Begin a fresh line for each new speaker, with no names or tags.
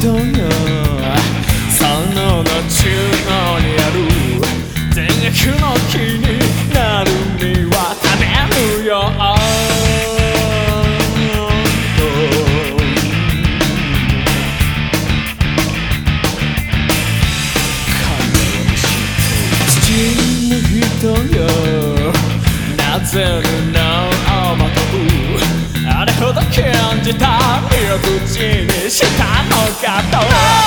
とよその中央にある全額の気になるには食べるよ。土よ。なぜならばとあれほど感じた。口にしたのかと